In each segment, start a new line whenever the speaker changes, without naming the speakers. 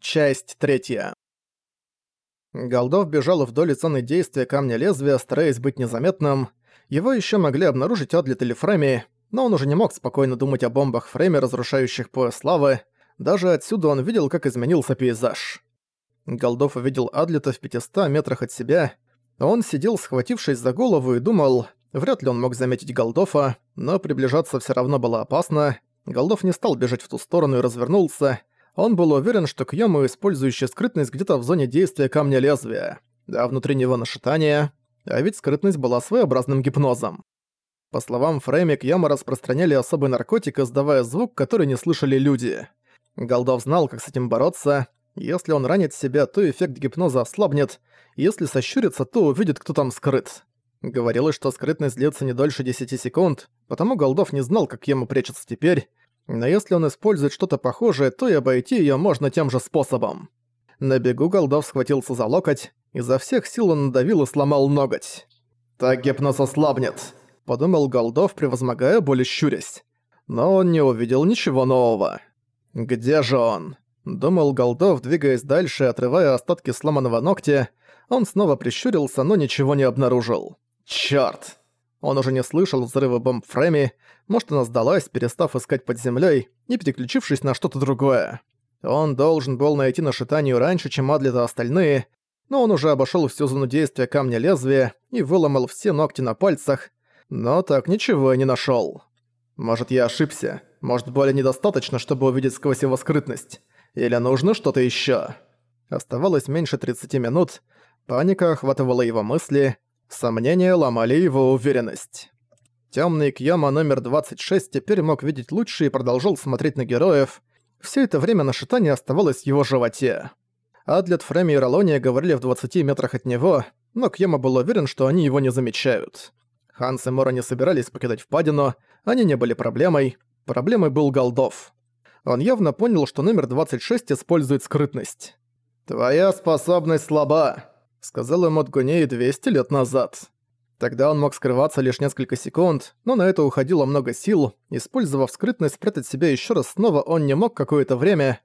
Часть третья. Голдов бежал вдоль зоны действия камня лезвия, стараясь быть незаметным. Его еще могли обнаружить Адлет или Фрейми, но он уже не мог спокойно думать о бомбах Фрейми, разрушающих пояс славы. Даже отсюда он видел, как изменился пейзаж. Голдов увидел Адлета в 500 метрах от себя. Он сидел, схватившись за голову, и думал, вряд ли он мог заметить Голдофа, но приближаться все равно было опасно. Голдов не стал бежать в ту сторону и развернулся. Он был уверен, что Кьёма, использующий скрытность где-то в зоне действия камня лезвия, а внутри него нашитание, а ведь скрытность была своеобразным гипнозом. По словам Фрейми, Кьяма распространяли особый наркотик, издавая звук, который не слышали люди. Голдов знал, как с этим бороться. Если он ранит себя, то эффект гипноза ослабнет, если сощурится, то увидит, кто там скрыт. Говорилось, что скрытность длится не дольше 10 секунд, потому Голдов не знал, как ему прячется теперь, но если он использует что-то похожее, то и обойти её можно тем же способом. На бегу Голдов схватился за локоть, изо всех сил он надавил и сломал ноготь. «Так гипноз ослабнет», — подумал Голдов, превозмогая боль и щурясь. Но он не увидел ничего нового. «Где же он?» — думал Голдов, двигаясь дальше, отрывая остатки сломанного ногтя. Он снова прищурился, но ничего не обнаружил. «Чёрт!» Он уже не слышал взрыва бомб Фрейми, может, она сдалась, перестав искать под землей и переключившись на что-то другое. Он должен был найти нашитанию раньше, чем Адлета остальные, но он уже обошел всю зону действия камня лезвия и выломал все ногти на пальцах, но так ничего и не нашел. Может, я ошибся? Может, боли недостаточно, чтобы увидеть сквозь его скрытность? Или нужно что-то еще? Оставалось меньше 30 минут, паника охватывала его мысли, Сомнения ломали его уверенность. Тёмный Кьяма номер 26 теперь мог видеть лучше и продолжал смотреть на героев. Все это время нашитание оставалось в его животе. Адлет, Фреми и Ролония говорили в 20 метрах от него, но Кьяма был уверен, что они его не замечают. Ханс и Мора не собирались покидать впадину, они не были проблемой. Проблемой был Голдов. Он явно понял, что номер 26 использует скрытность. «Твоя способность слаба», сказал ему Отгуней 200 лет назад. Тогда он мог скрываться лишь несколько секунд, но на это уходило много сил, использовав скрытность спрятать себя еще раз снова он не мог какое-то время.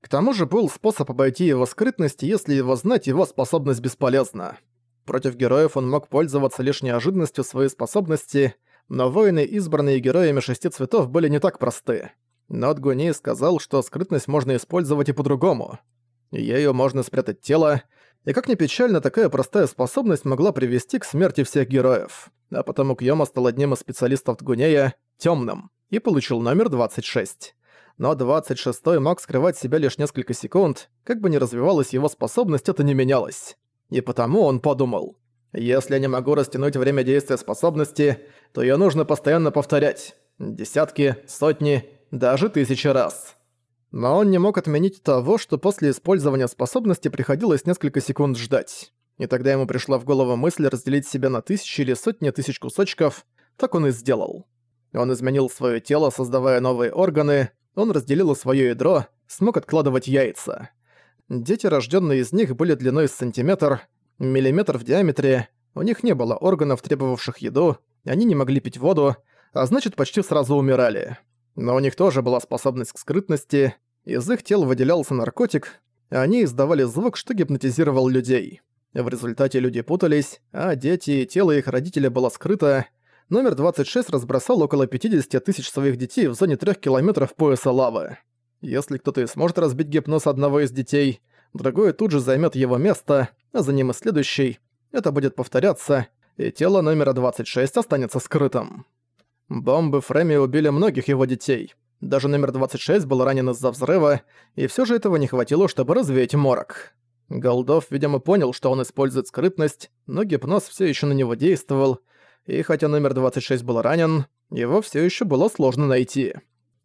К тому же был способ обойти его скрытность, если его знать, его способность бесполезна. Против героев он мог пользоваться лишь неожиданностью своей способности, но воины, избранные героями шести цветов, были не так просты. Но Отгуней сказал, что скрытность можно использовать и по-другому. Ею можно спрятать тело, и как ни печально, такая простая способность могла привести к смерти всех героев. А потому Кьёма стал одним из специалистов Тгунея, тёмным, и получил номер 26. Но 26-й мог скрывать себя лишь несколько секунд, как бы ни развивалась его способность, это не менялось. И потому он подумал, если я не могу растянуть время действия способности, то её нужно постоянно повторять. Десятки, сотни, даже тысячи раз. Но он не мог отменить того, что после использования способности приходилось несколько секунд ждать. И тогда ему пришла в голову мысль разделить себя на тысячи или сотни тысяч кусочков, так он и сделал. Он изменил свое тело, создавая новые органы, он разделил свое ядро, смог откладывать яйца. Дети, рожденные из них, были длиной с сантиметр, миллиметр в диаметре, у них не было органов, требовавших еду, они не могли пить воду, а значит почти сразу умирали. Но у них тоже была способность к скрытности, из их тел выделялся наркотик, а они издавали звук, что гипнотизировал людей. В результате люди путались, а дети и тело их родителя было скрыто. Номер 26 разбросал около 50 тысяч своих детей в зоне 3 километров пояса лавы. Если кто-то и сможет разбить гипноз одного из детей, другой тут же займет его место, а за ним и следующий. Это будет повторяться, и тело номера 26 останется скрытым. Бомбы Фреми убили многих его детей. Даже номер 26 был ранен из-за взрыва, и все же этого не хватило, чтобы развеять морок. Голдов, видимо, понял, что он использует скрытность, но гипноз все еще на него действовал, и хотя номер 26 был ранен, его все еще было сложно найти.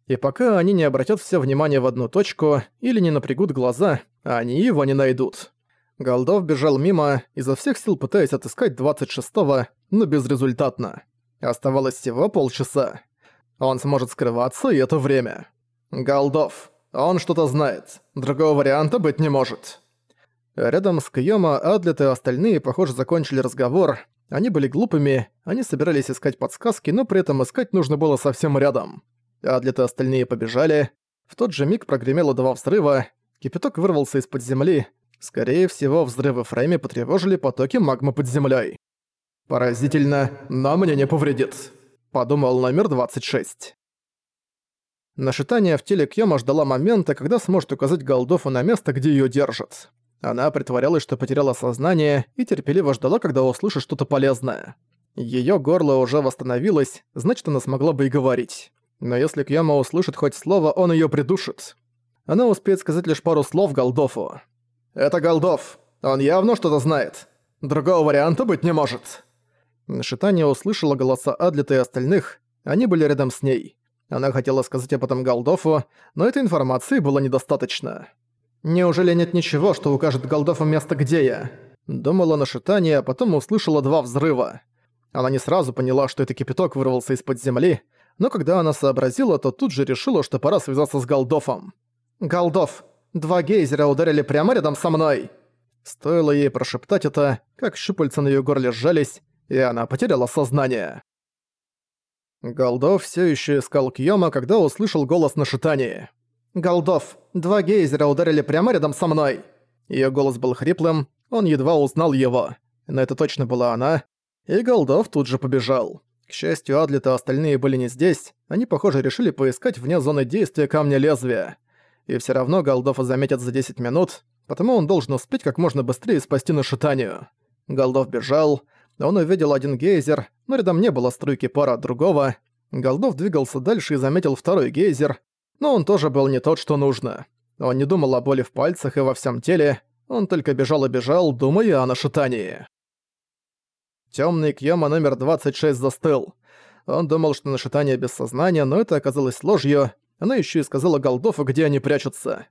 И пока они не обратят все внимание в одну точку или не напрягут глаза, они его не найдут. Голдов бежал мимо, изо всех сил пытаясь отыскать 26-го, но безрезультатно. Оставалось всего полчаса. Он сможет скрываться и это время. Голдов. Он что-то знает. Другого варианта быть не может. Рядом с Кьёма, Адлет и остальные, похоже, закончили разговор. Они были глупыми, они собирались искать подсказки, но при этом искать нужно было совсем рядом. Адлет и остальные побежали. В тот же миг прогремело два взрыва. Кипяток вырвался из-под земли. Скорее всего, взрывы Фрейми потревожили потоки магмы под землей. «Поразительно, но мне не повредит», — подумал номер 26. Нашитание в теле Кьёма ждала момента, когда сможет указать Голдофу на место, где её держат. Она притворялась, что потеряла сознание, и терпеливо ждала, когда услышит что-то полезное. Её горло уже восстановилось, значит, она смогла бы и говорить. Но если Кьяма услышит хоть слово, он её придушит. Она успеет сказать лишь пару слов Голдофу. «Это Голдов. Он явно что-то знает. Другого варианта быть не может». Шитания услышала голоса Адлита и остальных. Они были рядом с ней. Она хотела сказать об этом Голдофу, но этой информации было недостаточно. «Неужели нет ничего, что укажет Голдофу место, где я?» Думала на шитание, а потом услышала два взрыва. Она не сразу поняла, что это кипяток вырвался из-под земли, но когда она сообразила, то тут же решила, что пора связаться с Голдофом. «Голдоф, два гейзера ударили прямо рядом со мной!» Стоило ей прошептать это, как щупальца на её горле сжались, и она потеряла сознание. Голдов все еще искал Кьёма, когда услышал голос на шитании. «Голдов, два гейзера ударили прямо рядом со мной!» Её голос был хриплым, он едва узнал его. Но это точно была она, и Голдов тут же побежал. К счастью, Адлет и остальные были не здесь, они, похоже, решили поискать вне зоны действия камня лезвия. И всё равно Голдова заметят за 10 минут, потому он должен успеть как можно быстрее спасти нашитанию. Голдов бежал, он увидел один гейзер, но рядом не было струйки пара от другого. Голдов двигался дальше и заметил второй гейзер, но он тоже был не тот, что нужно. Он не думал о боли в пальцах и во всем теле, он только бежал и бежал, думая о нашитании. Тёмный Кьяма номер 26 застыл. Он думал, что нашитание без сознания, но это оказалось ложью. Она ещё и сказала Голдову, где они прячутся.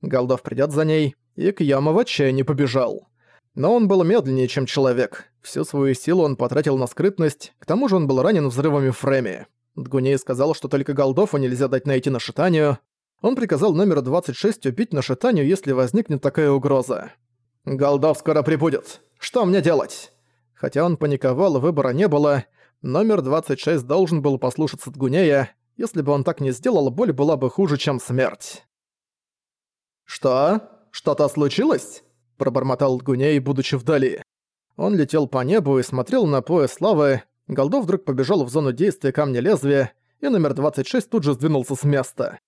Голдов придёт за ней, и Кьяма в отчаянии побежал. Но он был медленнее, чем человек. Всю свою силу он потратил на скрытность, к тому же он был ранен взрывами Фрейми. Дгуней сказал, что только Голдову нельзя дать найти нашитанию. Он приказал номеру 26 убить нашитанию, если возникнет такая угроза. «Голдов скоро прибудет. Что мне делать?» Хотя он паниковал, выбора не было. Номер 26 должен был послушаться Дгунея. Если бы он так не сделал, боль была бы хуже, чем смерть. «Что? Что-то случилось?» – пробормотал Дгуней, будучи вдали. Он летел по небу и смотрел на пояс славы. Голдов вдруг побежал в зону действия камня лезвия, и номер 26 тут же сдвинулся с места.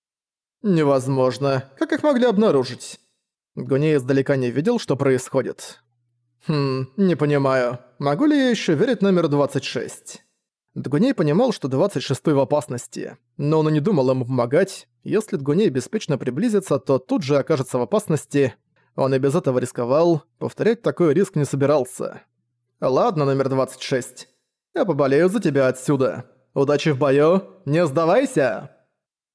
«Невозможно. Как их могли обнаружить?» Гуней издалека не видел, что происходит. «Хм, не понимаю. Могу ли я еще верить номеру 26?» Дгуней понимал, что 26-й в опасности, но он и не думал ему помогать. Если Дгуней беспечно приблизится, то тут же окажется в опасности. Он и без этого рисковал, повторять такой риск не собирался. «Ладно, номер 26. Я поболею за тебя отсюда. Удачи в бою, не сдавайся!»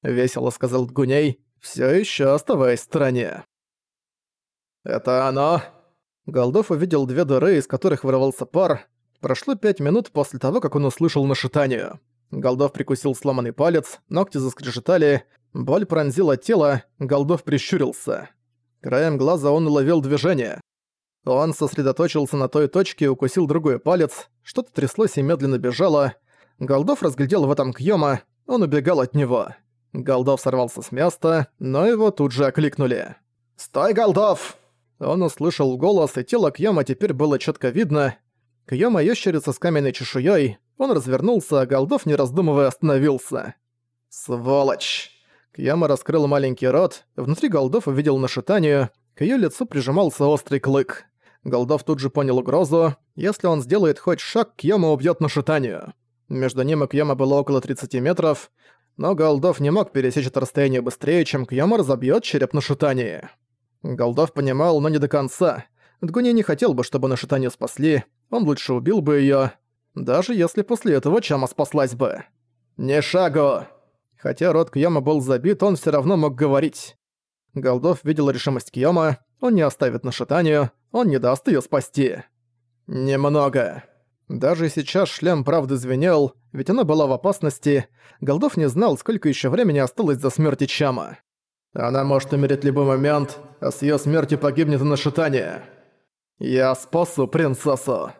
Весело сказал Дгуней, все еще оставаясь в стороне. «Это оно!» Голдов увидел две дыры, из которых вырвался пар. Прошло пять минут после того, как он услышал нашитание. Голдов прикусил сломанный палец, ногти заскрежетали, боль пронзила тело, Голдов прищурился. Краем глаза он уловил движение. Он сосредоточился на той точке и укусил другой палец, что-то тряслось и медленно бежало. Голдов разглядел в этом Кьёма, он убегал от него. Голдов сорвался с места, но его тут же окликнули. «Стой, Голдов!» Он услышал голос, и тело Кьяма теперь было четко видно. Кьяма ящерица с каменной чешуей. Он развернулся, а Голдов, не раздумывая, остановился. «Сволочь!» Кьяма раскрыл маленький рот, внутри Голдов увидел нашитание, к её лицу прижимался острый клык. Голдов тут же понял угрозу. Если он сделает хоть шаг, Кьяма убьёт нашитанию. Между ним и Кьяма было около 30 метров, но Голдов не мог пересечь это расстояние быстрее, чем Кьяма разобьёт череп нашитания. Голдов понимал, но не до конца. Дгуни не хотел бы, чтобы Нашитанию спасли, он лучше убил бы её, даже если после этого Чама спаслась бы. «Не шагу!» Хотя рот Кьяма был забит, он всё равно мог говорить. Голдов видел решимость Кьяма, он не оставит Нашитанию, он не даст её спасти. «Немного». Даже сейчас шлем правды звенел, ведь она была в опасности. Голдов не знал, сколько ещё времени осталось до смерти Чама. Она может умереть в любой момент, а с её смертью погибнет и нашитание. Я спасу принцессу.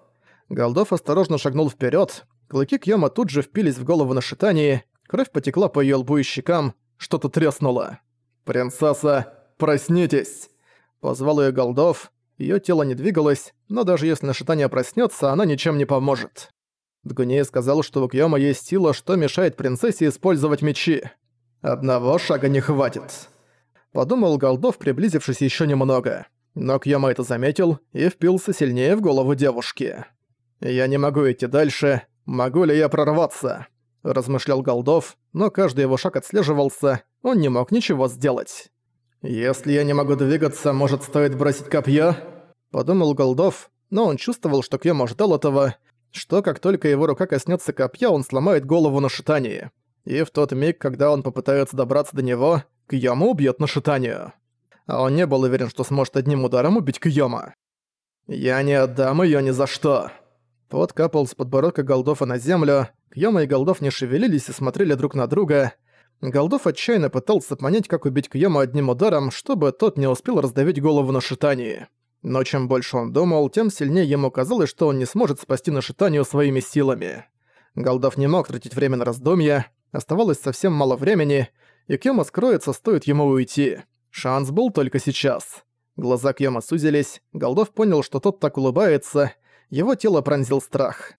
Голдов осторожно шагнул вперёд. Клыки Кьёма тут же впились в голову нашитании, кровь потекла по её лбу и щекам, что-то треснуло. «Принцесса, проснитесь!» Позвал ее Голдов. Её тело не двигалось, но даже если Нашитание проснётся, она ничем не поможет. Дгуней сказал, что у Кьёма есть сила, что мешает принцессе использовать мечи. «Одного шага не хватит», — подумал Голдов, приблизившись ещё немного. Но Кьёма это заметил и впился сильнее в голову девушки. «Я не могу идти дальше. Могу ли я прорваться?» – размышлял Голдов, но каждый его шаг отслеживался, он не мог ничего сделать. «Если я не могу двигаться, может, стоит бросить копье?» – подумал Голдов, но он чувствовал, что Кьёма ждал этого, что как только его рука коснется копья, он сломает голову на шитании. И в тот миг, когда он попытается добраться до него, Кьёма убьет на шитанию а он не был уверен, что сможет одним ударом убить Кьёма. «Я не отдам её ни за что!» Тот капал с подбородка Голдофа на землю, Кьёма и Голдов не шевелились и смотрели друг на друга. Голдов отчаянно пытался понять, как убить Кьёма одним ударом, чтобы тот не успел раздавить голову на шитании. Но чем больше он думал, тем сильнее ему казалось, что он не сможет спасти Нашитанию своими силами. Голдов не мог тратить время на раздумья, оставалось совсем мало времени, и Кьёма скроется, стоит ему уйти. Шанс был только сейчас. Глаза Кьяма сузились, Голдов понял, что тот так улыбается, его тело пронзил страх.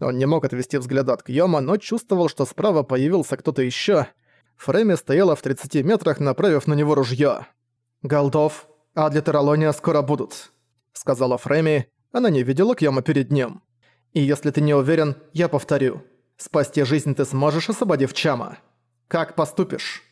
Он не мог отвести взгляд от Кьёма, но чувствовал, что справа появился кто-то ещё. Фрейми стояла в 30 метрах, направив на него ружьё. «Голдов, а для Тералония скоро будут», — сказала Фрейми. Она не видела Кьёма перед ним. «И если ты не уверен, я повторю. Спасти жизнь ты сможешь, освободив Чама. Как поступишь?»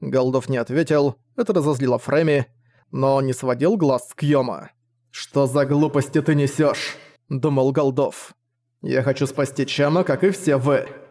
Голдов не ответил, это разозлило Фрейми, но он не сводил глаз с Кьёма. «Что за глупости ты несёшь?» – думал Голдов. «Я хочу спасти Чама, как и все вы».